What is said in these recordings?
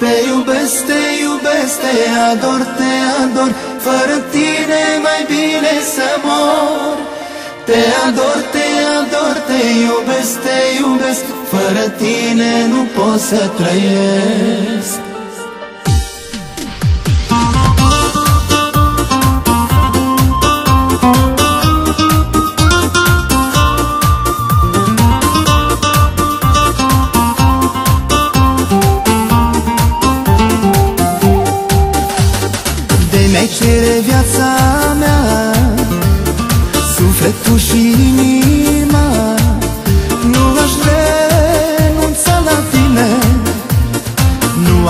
Te iubesc, te iubesc, te ador, te ador. Fără tine mai bine să mor. Te ador, te ador, te iubesc, te iubesc. Fără tine nu pot să trăiesc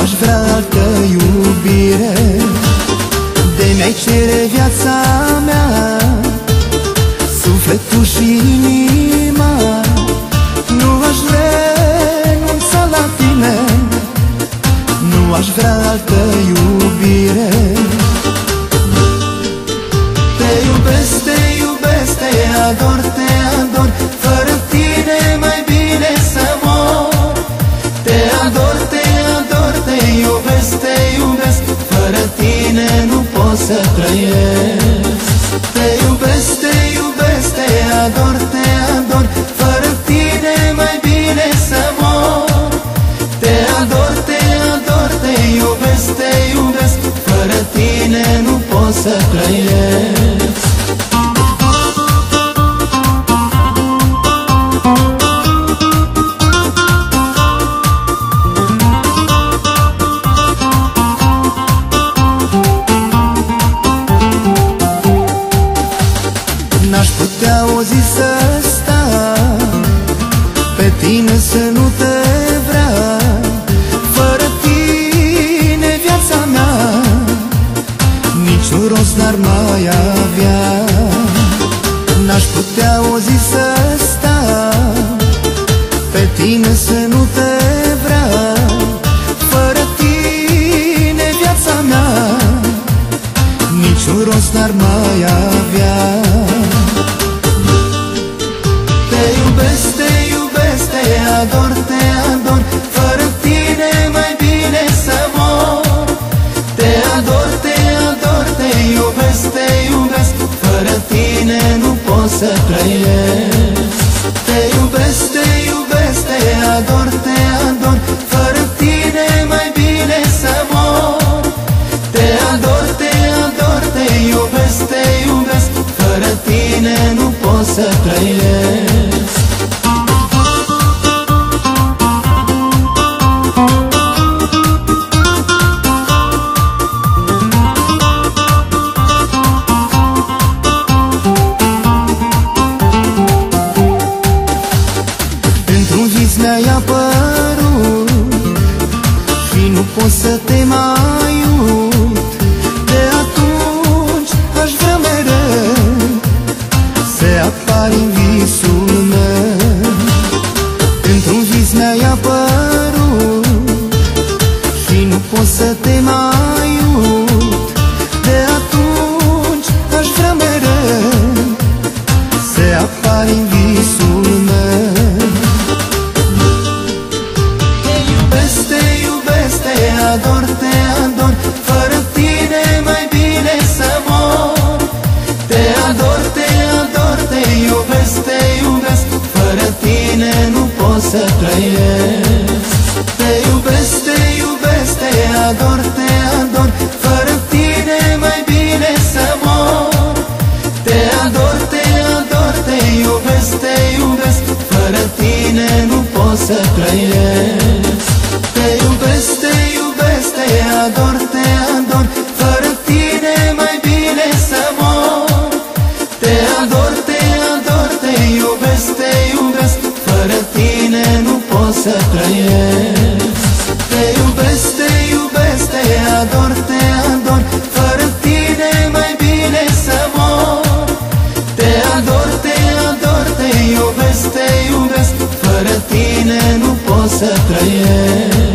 aș vrea altă iubire. De mi-ai cere viața mea Sufletul și inima să trăiesc. Te iubesc, te iubesc, te ador, te ador. Fără tine mai bine să mor. Te ador, te ador, te iubesc, te iubesc. Fără tine nu pot să trăiesc Niciun rost n-ar mai avea. Te iubesc, te iubesc, te ador, te ador Fără tine mai bine să mor. Te ador, te ador, te iubesc, te iubesc Fără tine nu pot să trăiesc. Te iubesc, te iubesc, te ador, te să trăiesc. Într-un vis mi-ai apărut Și nu pot să te mai să trăiesc. Te iubesc, te iubesc, te ador, te ador. Fără tine mai bine să mor. Te ador, te ador, te iubesc, te iubesc. Fără tine nu pot să trăiesc. Te iubesc, te iubesc, te ador, te ador să trăiesc. Te iubesc, te iubesc, te ador, te ador. Fără tine mai bine să mor. Te ador, te ador, te iubesc, te iubesc. Fără tine nu pot să trăiesc